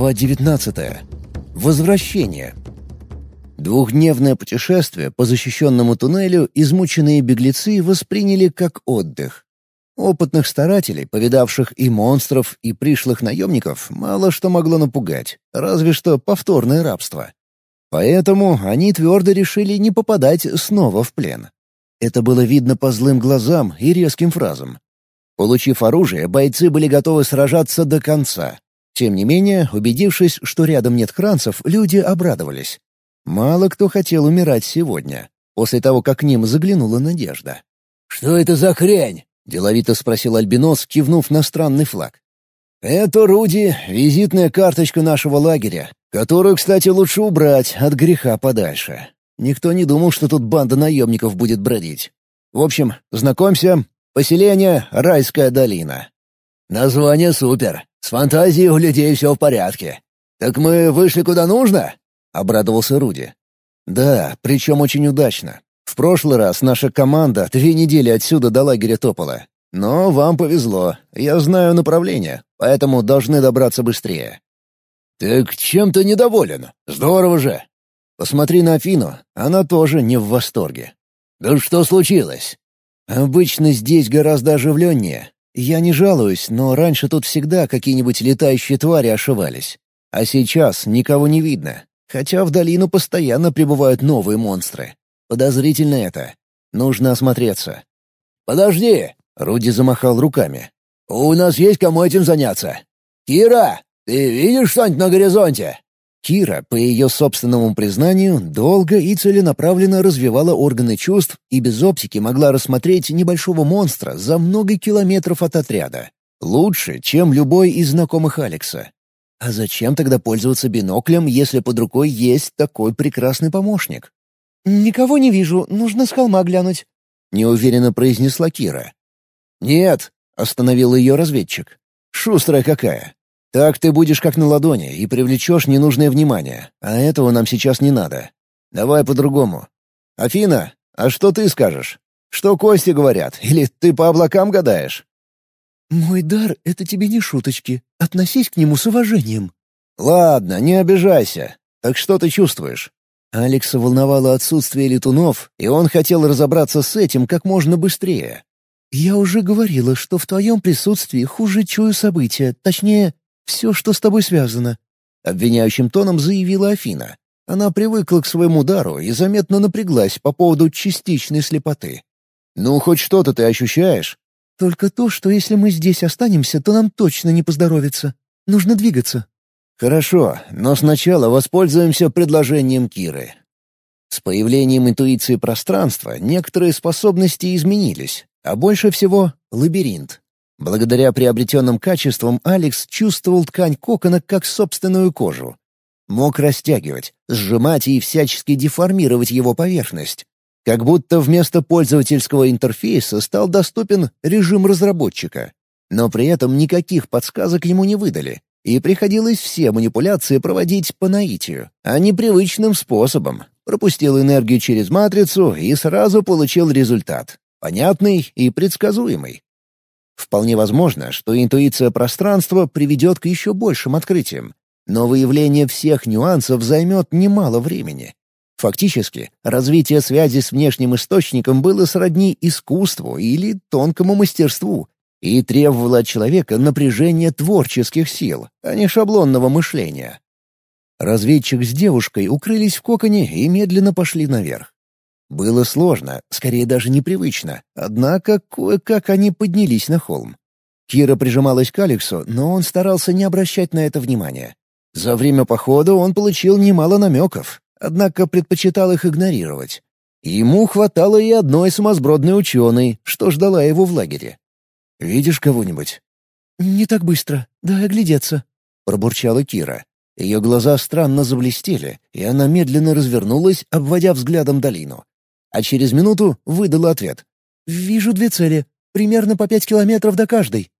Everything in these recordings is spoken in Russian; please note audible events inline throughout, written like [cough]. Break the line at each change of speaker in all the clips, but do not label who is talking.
Глава 19. Возвращение. Двухдневное путешествие по защищенному туннелю измученные беглецы восприняли как отдых. Опытных старателей, повидавших и монстров, и пришлых наемников, мало что могло напугать, разве что повторное рабство. Поэтому они твердо решили не попадать снова в плен. Это было видно по злым глазам и резким фразам. Получив оружие, бойцы были готовы сражаться до конца. Тем не менее, убедившись, что рядом нет хранцев, люди обрадовались. Мало кто хотел умирать сегодня, после того, как к ним заглянула надежда.
«Что это за хрень?»
— деловито спросил Альбинос, кивнув на странный флаг. «Это, Руди, визитная карточка нашего лагеря, которую, кстати, лучше убрать от греха подальше. Никто не думал, что тут банда наемников будет бродить. В общем, знакомься, поселение «Райская долина».
«Название супер. С фантазией у людей все в порядке. Так мы вышли куда нужно?»
— обрадовался Руди. «Да, причем очень удачно. В прошлый раз наша команда две недели отсюда до лагеря топала. Но вам повезло. Я знаю направление, поэтому должны добраться быстрее».
«Так чем ты недоволен? Здорово же!»
«Посмотри на Афину. Она тоже не в восторге».
«Да что случилось?»
«Обычно здесь гораздо оживленнее. Я не жалуюсь, но раньше тут всегда какие-нибудь летающие твари ошивались. А сейчас никого не видно, хотя в долину постоянно прибывают новые монстры. Подозрительно это. Нужно осмотреться.
«Подожди!» — Руди замахал руками. «У нас есть кому этим заняться. Кира, ты видишь что-нибудь на горизонте?»
Кира, по ее собственному признанию, долго и целенаправленно развивала органы чувств и без оптики могла рассмотреть небольшого монстра за много километров от отряда. Лучше, чем любой из знакомых Алекса. А зачем тогда пользоваться биноклем, если под рукой есть такой прекрасный помощник?
«Никого не вижу, нужно с холма глянуть», —
неуверенно произнесла Кира. «Нет», — остановил ее разведчик. «Шустрая какая. Так ты будешь как на ладони и привлечешь ненужное внимание, а этого нам сейчас не надо. Давай по-другому. Афина, а что ты скажешь? Что кости говорят? Или ты по облакам гадаешь?»
«Мой дар — это тебе не шуточки. Относись к нему с уважением».
«Ладно, не обижайся. Так что ты чувствуешь?» Алекса волновало отсутствие летунов, и он хотел разобраться с этим как можно быстрее.
«Я уже говорила, что в твоем присутствии хуже чую события, точнее, все, что с тобой связано», —
обвиняющим тоном заявила Афина. Она привыкла к своему дару и заметно напряглась по поводу частичной слепоты. «Ну, хоть что-то ты ощущаешь?»
«Только то, что если мы здесь останемся, то нам точно не поздоровится. Нужно двигаться».
«Хорошо, но сначала воспользуемся предложением Киры». С появлением интуиции пространства некоторые способности изменились, а больше всего — лабиринт. Благодаря приобретенным качествам Алекс чувствовал ткань кокона как собственную кожу. Мог растягивать, сжимать и всячески деформировать его поверхность. Как будто вместо пользовательского интерфейса стал доступен режим разработчика. Но при этом никаких подсказок ему не выдали, и приходилось все манипуляции проводить по наитию, а не привычным способом. Пропустил энергию через матрицу и сразу получил результат. Понятный и предсказуемый. Вполне возможно, что интуиция пространства приведет к еще большим открытиям, но выявление всех нюансов займет немало времени. Фактически, развитие связи с внешним источником было сродни искусству или тонкому мастерству и требовало от человека напряжения творческих сил, а не шаблонного мышления. Разведчик с девушкой укрылись в коконе и медленно пошли наверх. Было сложно, скорее даже непривычно, однако кое-как они поднялись на холм. Кира прижималась к Алексу, но он старался не обращать на это внимания. За время похода он получил немало намеков, однако предпочитал их игнорировать. Ему хватало и одной сумасбродной ученой, что ждала его в лагере. «Видишь кого-нибудь?»
«Не так быстро. Дай оглядеться», —
пробурчала Кира. Ее глаза странно заблестели, и она медленно развернулась, обводя взглядом долину а через минуту выдала ответ.
«Вижу две цели. Примерно по пять километров до каждой».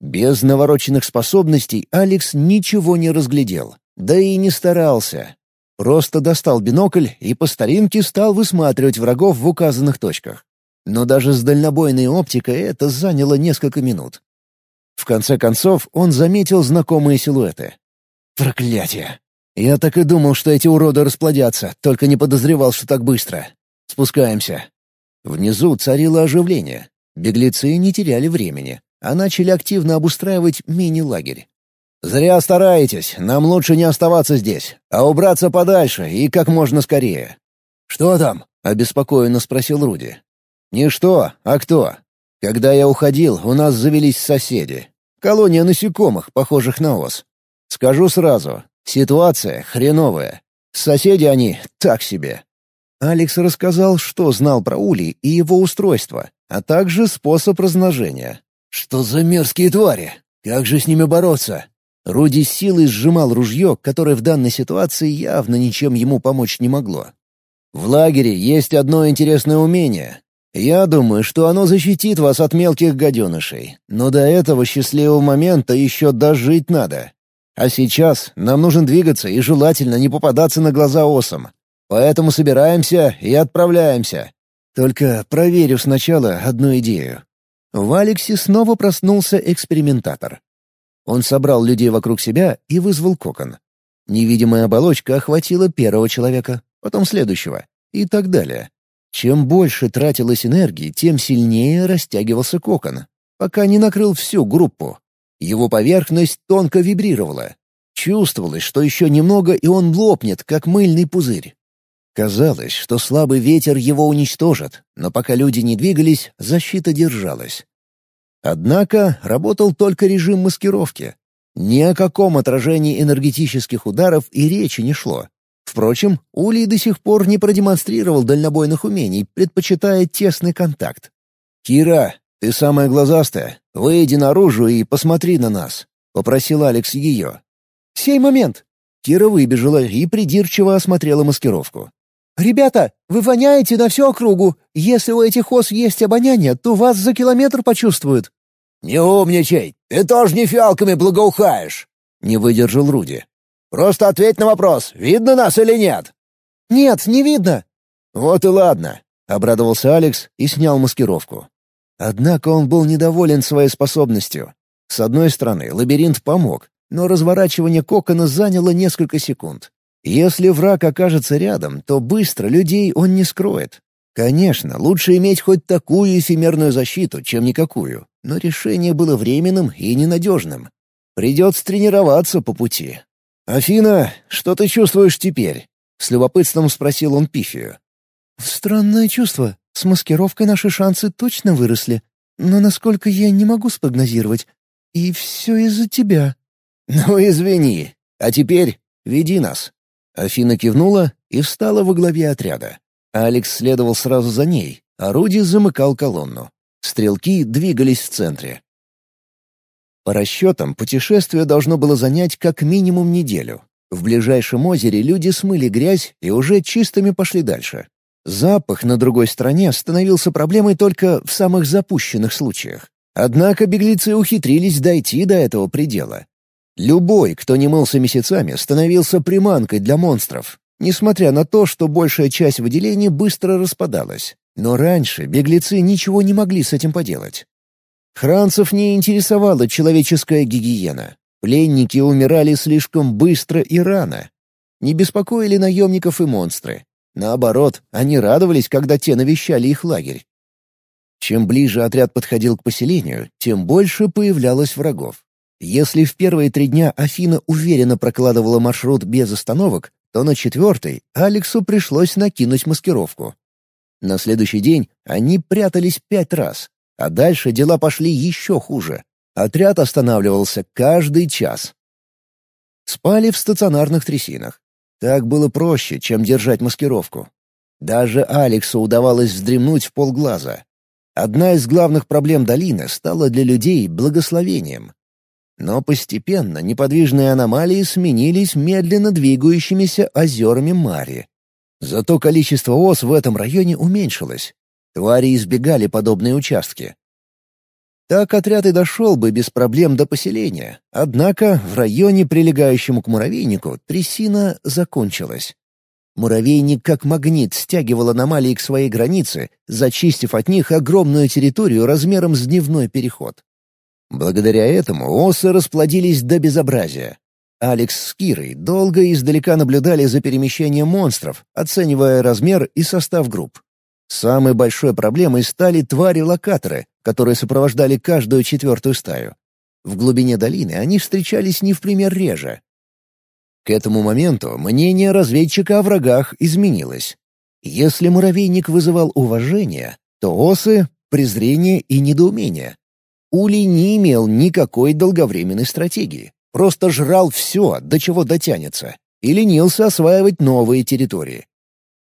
Без навороченных способностей Алекс ничего не разглядел, да и не старался. Просто достал бинокль и по старинке стал высматривать врагов в указанных точках. Но даже с дальнобойной оптикой это заняло несколько минут. В конце концов он заметил знакомые силуэты. Проклятие! Я так и думал, что эти уроды расплодятся, только не подозревал, что так быстро. Спускаемся. Внизу царило оживление. Беглецы не теряли времени, а начали активно обустраивать мини-лагерь. «Зря стараетесь, нам лучше не оставаться здесь, а убраться подальше и как можно скорее». «Что там?» — обеспокоенно спросил Руди. «Не что, а кто. Когда я уходил, у нас завелись соседи. Колония насекомых, похожих на ос. Скажу сразу, ситуация хреновая. Соседи они так себе. Алекс рассказал, что знал про улей и его устройство, а также способ размножения. «Что за мерзкие твари? Как же с ними бороться?» Руди силой сжимал ружье, которое в данной ситуации явно ничем ему помочь не могло. «В лагере есть одно интересное умение. Я думаю, что оно защитит вас от мелких гаденышей, но до этого счастливого момента еще дожить надо. А сейчас нам нужно двигаться и желательно не попадаться на глаза осам. Поэтому собираемся и отправляемся. Только проверю сначала одну идею. В Алексе снова проснулся экспериментатор. Он собрал людей вокруг себя и вызвал кокон. Невидимая оболочка охватила первого человека, потом следующего и так далее. Чем больше тратилось энергии, тем сильнее растягивался кокон, пока не накрыл всю группу. Его поверхность тонко вибрировала. Чувствовалось, что еще немного, и он лопнет, как мыльный пузырь. Казалось, что слабый ветер его уничтожит, но пока люди не двигались, защита держалась. Однако работал только режим маскировки. Ни о каком отражении энергетических ударов и речи не шло. Впрочем, Улей до сих пор не продемонстрировал дальнобойных умений, предпочитая тесный контакт. «Кира, «Ты самая глазастая. Выйди наружу и посмотри на нас», — попросил Алекс ее.
«Сей момент!»
Кира выбежала и придирчиво осмотрела маскировку.
«Ребята, вы воняете на всю округу. Если у этих ос есть обоняние, то вас за километр почувствуют».
«Не умничай! Ты тоже не фиалками благоухаешь!» — не выдержал Руди. «Просто ответь на вопрос, видно нас или нет?»
«Нет, не видно».
«Вот и ладно», — обрадовался Алекс и снял маскировку. Однако он был недоволен своей способностью. С одной стороны, лабиринт помог, но разворачивание кокона заняло несколько секунд. Если враг окажется рядом, то быстро людей он не скроет. Конечно, лучше иметь хоть такую эфемерную защиту, чем никакую, но решение было временным и ненадежным. Придется тренироваться по пути. «Афина, что ты чувствуешь теперь?» — с любопытством спросил он Пифию.
«Странное чувство. С маскировкой наши шансы точно выросли. Но насколько я не могу спрогнозировать. И все из-за тебя».
«Ну, извини. А теперь веди нас». Афина кивнула и встала во главе отряда. Алекс следовал сразу за ней, а замыкал колонну. Стрелки двигались в центре. По расчетам, путешествие должно было занять как минимум неделю. В ближайшем озере люди смыли грязь и уже чистыми пошли дальше. Запах на другой стороне становился проблемой только в самых запущенных случаях. Однако беглецы ухитрились дойти до этого предела. Любой, кто не мылся месяцами, становился приманкой для монстров, несмотря на то, что большая часть выделений быстро распадалась. Но раньше беглецы ничего не могли с этим поделать. Хранцев не интересовала человеческая гигиена. Пленники умирали слишком быстро и рано. Не беспокоили наемников и монстры. Наоборот, они радовались, когда те навещали их лагерь. Чем ближе отряд подходил к поселению, тем больше появлялось врагов. Если в первые три дня Афина уверенно прокладывала маршрут без остановок, то на четвертый Алексу пришлось накинуть маскировку. На следующий день они прятались пять раз, а дальше дела пошли еще хуже. Отряд останавливался каждый час. Спали в стационарных трясинах. Так было проще, чем держать маскировку. Даже Алексу удавалось вздремнуть в полглаза. Одна из главных проблем долины стала для людей благословением. Но постепенно неподвижные аномалии сменились медленно двигающимися озерами Мари. Зато количество ос в этом районе уменьшилось. Твари избегали подобные участки. Так отряд и дошел бы без проблем до поселения. Однако в районе, прилегающем к муравейнику, трясина закончилась. Муравейник как магнит стягивал аномалии к своей границе, зачистив от них огромную территорию размером с дневной переход. Благодаря этому осы расплодились до безобразия. Алекс с Кирой долго и издалека наблюдали за перемещением монстров, оценивая размер и состав групп. Самой большой проблемой стали твари-локаторы, которые сопровождали каждую четвертую стаю. В глубине долины они встречались не в пример реже. К этому моменту мнение разведчика о врагах изменилось. Если муравейник вызывал уважение, то осы — презрение и недоумение. Улей не имел никакой долговременной стратегии, просто жрал все, до чего дотянется, и ленился осваивать новые территории.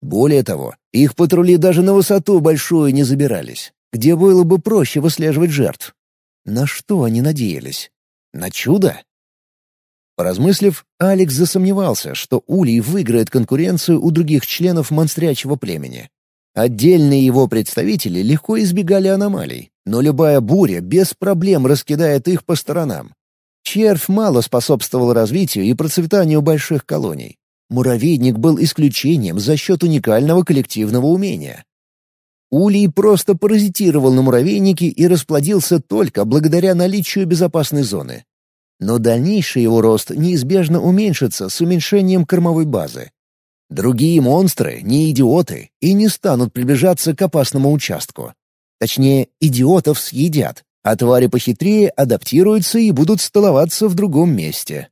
Более того, их патрули даже на высоту большую не забирались, где было бы проще выслеживать жертв. На что они надеялись? На чудо? Поразмыслив, Алекс засомневался, что Улей выиграет конкуренцию у других членов монстрячего племени. Отдельные его представители легко избегали аномалий, но любая буря без проблем раскидает их по сторонам. Червь мало способствовал развитию и процветанию больших колоний. Муравейник был исключением за счет уникального коллективного умения. Улей просто паразитировал на муравейнике и расплодился только благодаря наличию безопасной зоны. Но дальнейший его рост неизбежно уменьшится с уменьшением кормовой базы. Другие монстры не идиоты и не станут приближаться к опасному участку. Точнее, идиотов съедят, а твари похитрее адаптируются и будут столоваться в другом месте.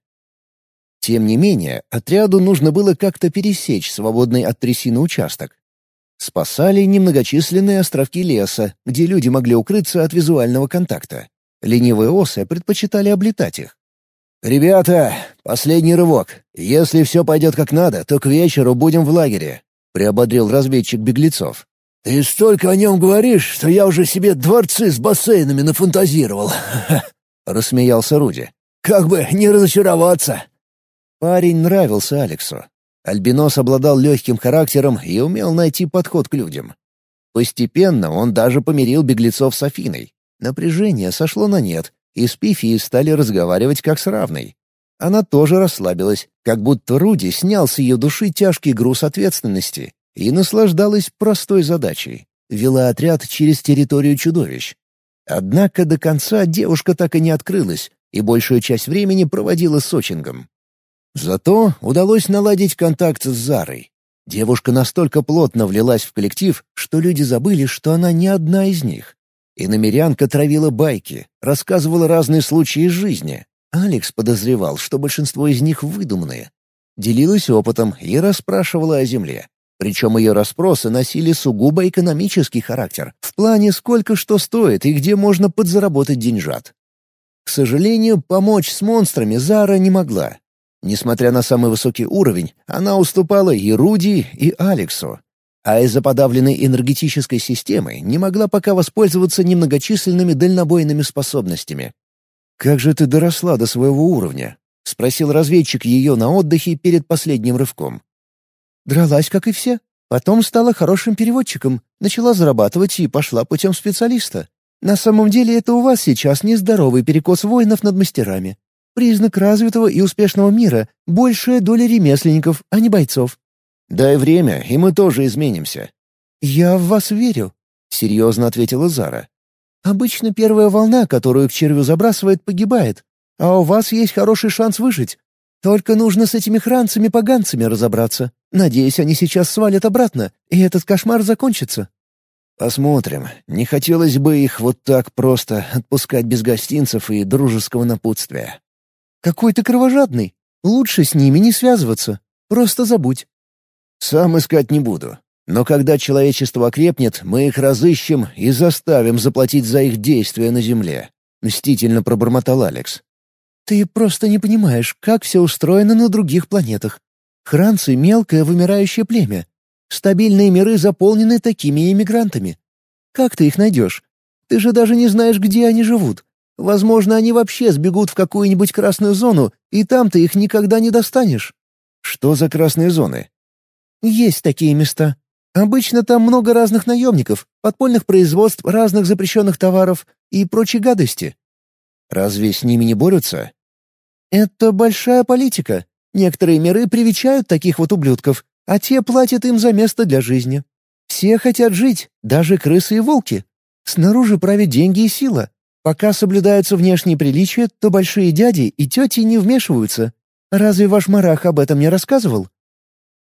Тем не менее, отряду нужно было как-то пересечь свободный от трясины участок. Спасали немногочисленные островки леса, где люди могли укрыться от визуального контакта. Ленивые осы предпочитали облетать их. «Ребята, последний рывок. Если все пойдет как надо, то к вечеру будем в лагере», — приободрил разведчик беглецов.
«Ты столько о нем говоришь, что я уже себе дворцы с бассейнами нафантазировал», [laughs] —
рассмеялся Руди.
«Как бы не разочароваться».
Парень нравился Алексу. Альбинос обладал легким характером и умел найти подход к людям. Постепенно он даже помирил беглецов с Афиной. Напряжение сошло на нет, и с Пифией стали разговаривать как с равной. Она тоже расслабилась, как будто Руди снял с ее души тяжкий груз ответственности и наслаждалась простой задачей — вела отряд через территорию чудовищ. Однако до конца девушка так и не открылась и большую часть времени проводила с Очингом. Зато удалось наладить контакт с Зарой. Девушка настолько плотно влилась в коллектив, что люди забыли, что она не одна из них. И намерянка травила байки, рассказывала разные случаи из жизни. Алекс подозревал, что большинство из них выдуманные. Делилась опытом и расспрашивала о земле. Причем ее расспросы носили сугубо экономический характер, в плане сколько что стоит и где можно подзаработать деньжат. К сожалению, помочь с монстрами Зара не могла. Несмотря на самый высокий уровень, она уступала и Руди, и Алексу а из-за подавленной энергетической системы не могла пока воспользоваться немногочисленными дальнобойными способностями. «Как же ты доросла до своего уровня?» — спросил разведчик ее на отдыхе перед последним рывком.
«Дралась, как и все. Потом стала хорошим переводчиком, начала зарабатывать и пошла путем специалиста. На самом деле это у вас сейчас нездоровый перекос воинов над мастерами. Признак развитого и успешного мира — большая доля ремесленников, а не бойцов.
«Дай время, и мы тоже изменимся».
«Я в вас верю», — серьезно ответила Зара. «Обычно первая волна, которую к червю забрасывает, погибает, а у вас есть хороший шанс выжить. Только нужно с этими хранцами-поганцами разобраться. Надеюсь, они сейчас свалят обратно, и этот кошмар закончится».
«Посмотрим. Не хотелось бы их вот так просто отпускать без гостинцев и дружеского напутствия».
«Какой ты кровожадный. Лучше с ними не связываться. Просто забудь.
Сам искать не буду. Но когда человечество окрепнет, мы их разыщем и заставим заплатить за их действия на Земле», — мстительно пробормотал Алекс.
«Ты просто не понимаешь, как все устроено на других планетах. Хранцы — мелкое вымирающее племя. Стабильные миры заполнены такими иммигрантами. Как ты их найдешь? Ты же даже не знаешь, где они живут. Возможно, они вообще сбегут в какую-нибудь красную зону, и там ты их никогда не достанешь».
«Что за красные зоны?»
Есть такие места. Обычно там много разных наемников, подпольных производств разных запрещенных товаров и прочей гадости.
Разве с ними не борются?
Это большая политика. Некоторые миры привечают таких вот ублюдков, а те платят им за место для жизни. Все хотят жить, даже крысы и волки. Снаружи правят деньги и сила. Пока соблюдаются внешние приличия, то большие дяди и тети не вмешиваются. Разве ваш Марах об этом не рассказывал?»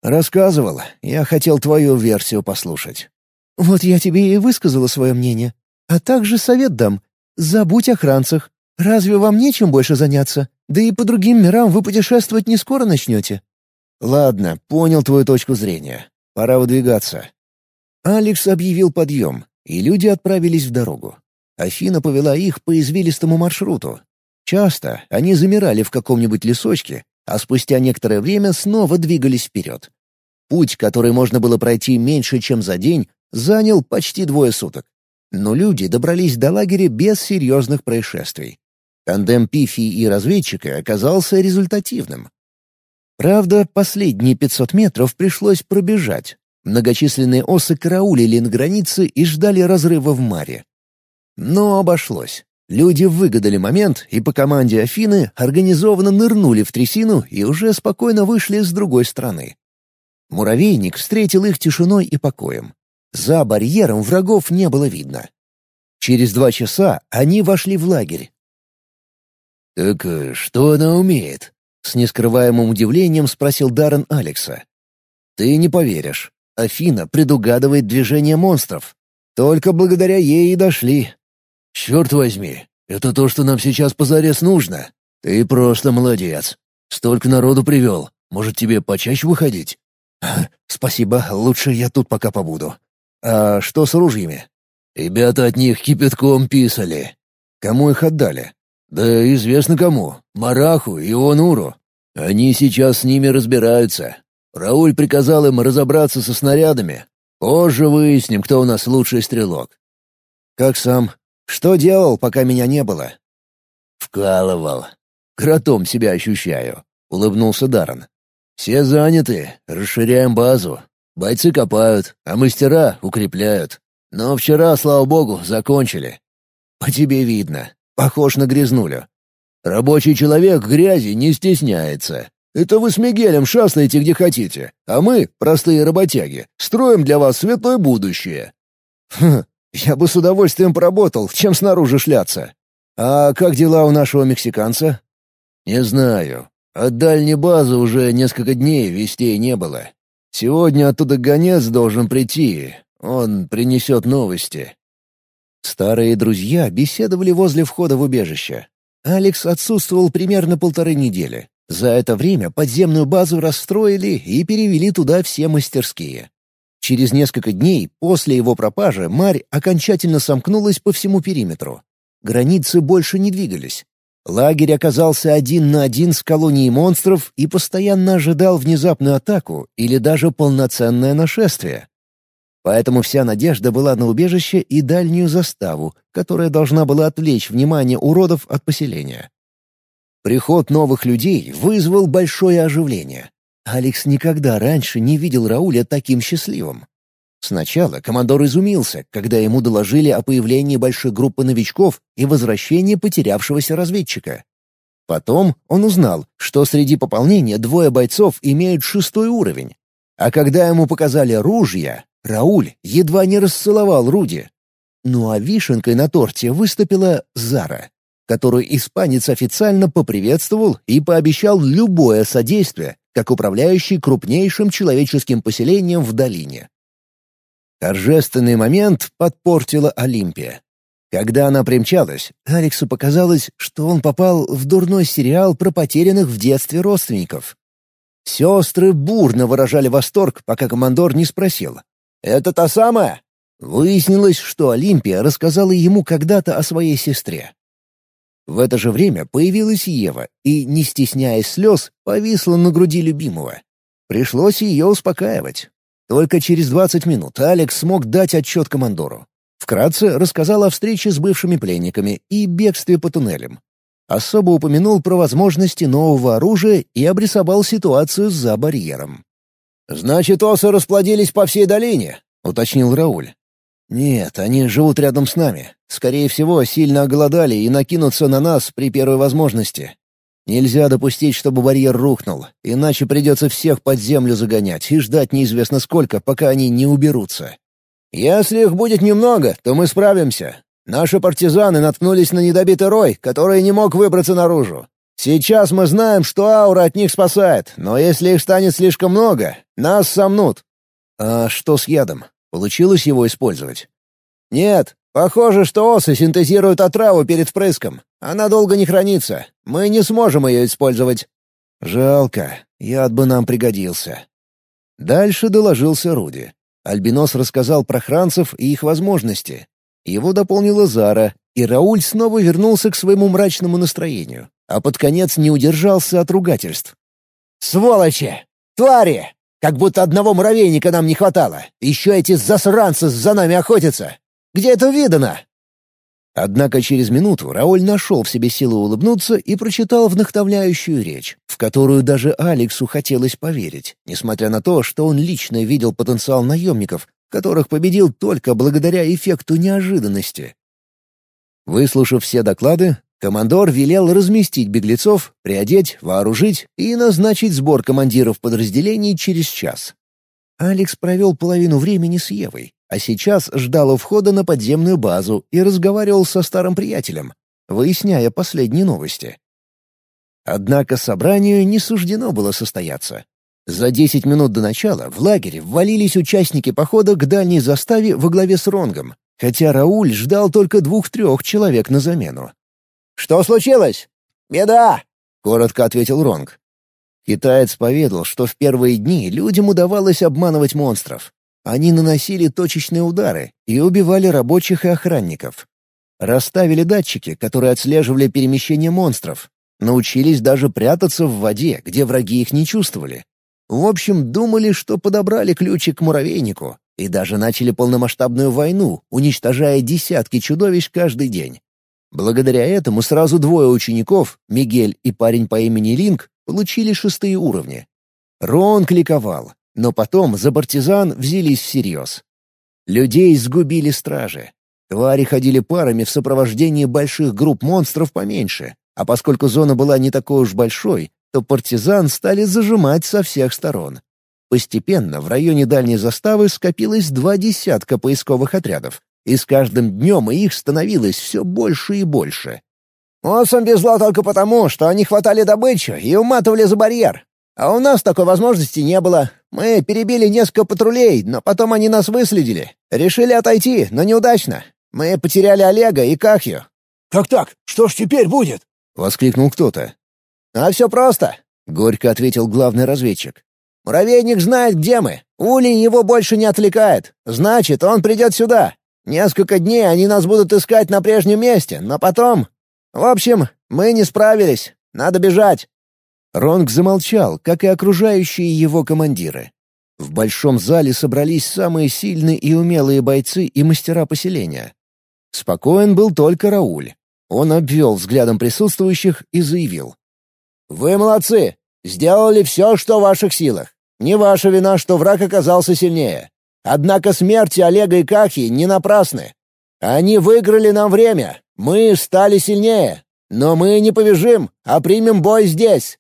«Рассказывал. Я хотел твою версию послушать».
«Вот я тебе и высказала свое мнение. А также совет дам. Забудь о хранцах. Разве вам нечем больше заняться? Да и по другим мирам вы путешествовать не скоро начнете».
«Ладно, понял твою точку зрения. Пора выдвигаться». Алекс объявил подъем, и люди отправились в дорогу. Афина повела их по извилистому маршруту. Часто они замирали в каком-нибудь лесочке, а спустя некоторое время снова двигались вперед. Путь, который можно было пройти меньше, чем за день, занял почти двое суток. Но люди добрались до лагеря без серьезных происшествий. Тандем Пифи и разведчика оказался результативным. Правда, последние 500 метров пришлось пробежать. Многочисленные осы караулили на границе и ждали разрыва в маре. Но обошлось. Люди выгадали момент и по команде Афины организованно нырнули в трясину и уже спокойно вышли с другой стороны. Муравейник встретил их тишиной и покоем. За барьером врагов не было видно. Через два часа они вошли в лагерь.
«Так э, что она умеет?» — с нескрываемым удивлением спросил Даррен Алекса.
«Ты не поверишь. Афина предугадывает движение монстров. Только благодаря ей и дошли.
«Черт возьми, это то, что нам сейчас позарез нужно. Ты просто молодец. Столько народу привел. Может, тебе почаще выходить?»
«Спасибо, лучше я тут пока побуду. А что с ружьями?»
«Ребята от них кипятком писали».
«Кому их отдали?»
«Да известно кому. Мараху и Онуру. Они сейчас с ними разбираются. Рауль приказал им разобраться со снарядами. Позже выясним, кто у нас лучший стрелок».
«Как сам? Что делал, пока меня не было?»
«Вкалывал. Кротом себя ощущаю», — улыбнулся Даррен. «Все заняты, расширяем базу. Бойцы копают, а мастера укрепляют. Но вчера, слава богу, закончили».
«По тебе видно. Похож на грязнулю».
«Рабочий человек грязи не стесняется. Это вы с Мигелем шастаете где хотите, а мы, простые работяги, строим для вас светлое будущее».
«Хм, я бы с удовольствием поработал, чем снаружи шляться. А как дела у нашего мексиканца?
Не знаю. От дальней базы уже несколько дней вестей не было. Сегодня оттуда гонец должен прийти. Он принесет новости.
Старые друзья беседовали возле входа в убежище. Алекс отсутствовал примерно полторы недели. За это время подземную базу расстроили и перевели туда все мастерские. Через несколько дней после его пропажи Марь окончательно сомкнулась по всему периметру. Границы больше не двигались. Лагерь оказался один на один с колонией монстров и постоянно ожидал внезапную атаку или даже полноценное нашествие. Поэтому вся надежда была на убежище и дальнюю заставу, которая должна была отвлечь внимание уродов от поселения. Приход новых людей вызвал большое оживление. Алекс никогда раньше не видел Рауля таким счастливым. Сначала командор изумился, когда ему доложили о появлении большой группы новичков и возвращении потерявшегося разведчика. Потом он узнал, что среди пополнения двое бойцов имеют шестой уровень. А когда ему показали ружья, Рауль едва не расцеловал Руди. Ну а вишенкой на торте выступила Зара, которую испанец официально поприветствовал и пообещал любое содействие, как управляющий крупнейшим человеческим поселением в долине. Торжественный момент подпортила Олимпия. Когда она примчалась, Алексу показалось, что он попал в дурной сериал про потерянных в детстве родственников. Сестры бурно выражали восторг, пока командор не спросил. «Это та самая?» Выяснилось, что Олимпия рассказала ему когда-то о своей сестре. В это же время появилась Ева и, не стесняясь слез, повисла на груди любимого. Пришлось ее успокаивать. Только через 20 минут Алекс смог дать отчет командору. Вкратце рассказал о встрече с бывшими пленниками и бегстве по туннелям. Особо упомянул про возможности нового оружия и обрисовал ситуацию за барьером. «Значит, осы расплодились по всей долине», — уточнил Рауль. «Нет, они живут рядом с нами. Скорее всего, сильно оголодали и накинутся на нас при первой возможности. Нельзя допустить, чтобы барьер рухнул, иначе придется всех под землю загонять и ждать неизвестно сколько, пока они не уберутся. Если их будет немного, то мы справимся. Наши партизаны наткнулись на недобитый рой, который не мог выбраться наружу. Сейчас мы знаем, что аура от них спасает, но если их станет слишком много, нас сомнут». «А что с ядом? Получилось его использовать?» «Нет. Похоже, что осы синтезируют отраву перед впрыском. Она долго не хранится. Мы не сможем ее использовать». «Жалко. Яд бы нам пригодился». Дальше доложился Руди. Альбинос рассказал про хранцев и их возможности. Его дополнила Зара, и Рауль снова вернулся к своему мрачному настроению, а под конец не удержался от ругательств. «Сволочи! Твари! Как будто одного муравейника нам не хватало. Еще эти засранцы за нами охотятся. Где это видано?» Однако через минуту Рауль нашел в себе силы улыбнуться и прочитал вдохновляющую речь, в которую даже Алексу хотелось поверить, несмотря на то, что он лично видел потенциал наемников, которых победил только благодаря эффекту неожиданности. Выслушав все доклады, командор велел разместить беглецов, приодеть, вооружить и назначить сбор командиров подразделений через час. Алекс провел половину времени с Евой, а сейчас ждал у входа на подземную базу и разговаривал со старым приятелем, выясняя последние новости. Однако собранию не суждено было состояться. За десять минут до начала в лагере ввалились участники похода к дальней заставе во главе с Ронгом, хотя Рауль ждал только двух-трех человек на замену. «Что случилось?» «Беда!» — коротко ответил Ронг. Китаец поведал, что в первые дни людям удавалось обманывать монстров. Они наносили точечные удары и убивали рабочих и охранников. Расставили датчики, которые отслеживали перемещение монстров. Научились даже прятаться в воде, где враги их не чувствовали. В общем, думали, что подобрали ключик к муравейнику, и даже начали полномасштабную войну, уничтожая десятки чудовищ каждый день. Благодаря этому сразу двое учеников, Мигель и парень по имени Линк, получили шестые уровни. Рон кликовал, но потом за партизан взялись всерьез. Людей сгубили стражи. Твари ходили парами в сопровождении больших групп монстров поменьше, а поскольку зона была не такой уж большой, то партизан стали зажимать со всех сторон. Постепенно в районе дальней заставы скопилось два десятка поисковых отрядов, и с каждым днем их становилось все больше и больше. «Осам везло только потому, что они хватали добычу и уматывали за барьер. А у нас такой возможности не было. Мы перебили несколько патрулей, но потом они нас выследили. Решили отойти, но неудачно. Мы потеряли Олега и Кахью».
«Как так? Что ж теперь будет?»
— воскликнул кто-то. «А все просто», — горько ответил главный разведчик. «Муравейник знает, где мы. Улей его больше не отвлекает. Значит, он придет сюда. Несколько дней они нас будут искать на прежнем месте, но потом... В общем, мы не справились. Надо бежать». Ронг замолчал, как и окружающие его командиры. В большом зале собрались самые сильные и умелые бойцы и мастера поселения. Спокоен был только Рауль. Он обвел взглядом присутствующих и заявил. «Вы молодцы! Сделали все, что в ваших силах. Не ваша вина, что враг оказался сильнее. Однако смерти Олега и Кахи не напрасны. Они выиграли нам время. Мы стали сильнее. Но мы не побежим, а примем бой здесь.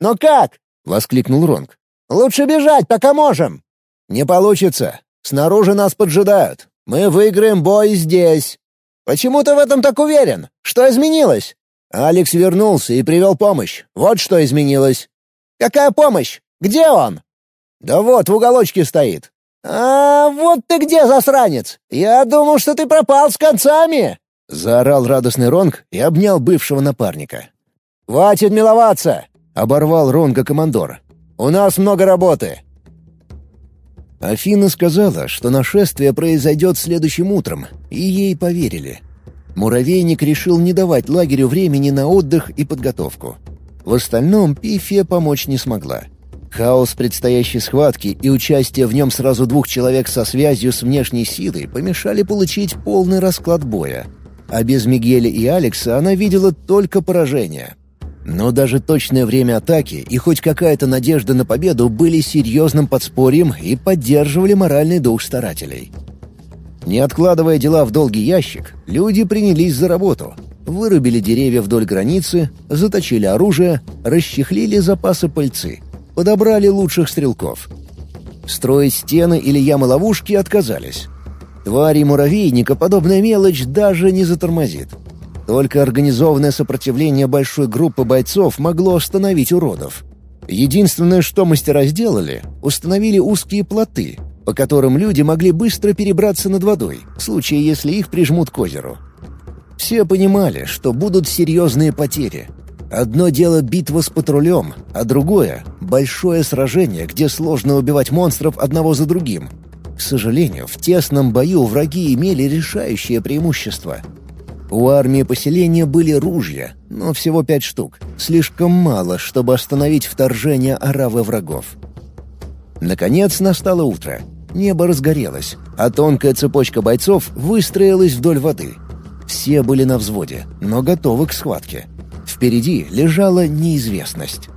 «Но как?» — воскликнул Ронг. «Лучше бежать, пока можем». «Не получится. Снаружи нас поджидают. Мы выиграем бой здесь». «Почему ты в этом так уверен? Что изменилось?» Алекс вернулся и привел помощь. Вот что изменилось. «Какая помощь? Где он?» «Да вот, в уголочке стоит». «А вот ты где, засранец! Я думал, что ты пропал с концами!» Заорал радостный Ронг и обнял бывшего напарника. «Хватит миловаться! — оборвал Ронга командор. «У нас много работы!» Афина сказала, что нашествие произойдет следующим утром, и ей поверили. Муравейник решил не давать лагерю времени на отдых и подготовку. В остальном Пифия помочь не смогла. Хаос предстоящей схватки и участие в нем сразу двух человек со связью с внешней силой помешали получить полный расклад боя. А без Мигеля и Алекса она видела только поражение. Но даже точное время атаки и хоть какая-то надежда на победу были серьезным подспорьем и поддерживали моральный дух старателей. Не откладывая дела в долгий ящик, люди принялись за работу. Вырубили деревья вдоль границы, заточили оружие, расчехлили запасы пыльцы, подобрали лучших стрелков. Строить стены или ямы-ловушки отказались. Твари муравейника подобная мелочь даже не затормозит. Только организованное сопротивление большой группы бойцов могло остановить уродов. Единственное, что мастера сделали, установили узкие плоты, по которым люди могли быстро перебраться над водой, в случае, если их прижмут к озеру. Все понимали, что будут серьезные потери. Одно дело битва с патрулем, а другое — большое сражение, где сложно убивать монстров одного за другим. К сожалению, в тесном бою враги имели решающее преимущество. У армии поселения были ружья, но всего пять штук. Слишком мало, чтобы остановить вторжение оравы врагов. Наконец настало утро. Небо разгорелось, а тонкая цепочка бойцов выстроилась вдоль воды. Все были на взводе, но готовы к схватке. Впереди лежала неизвестность.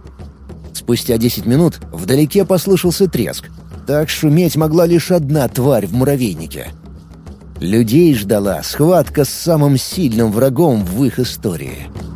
Спустя десять минут вдалеке послышался треск. Так шуметь могла лишь одна тварь в муравейнике. Людей ждала схватка с самым сильным врагом в их истории —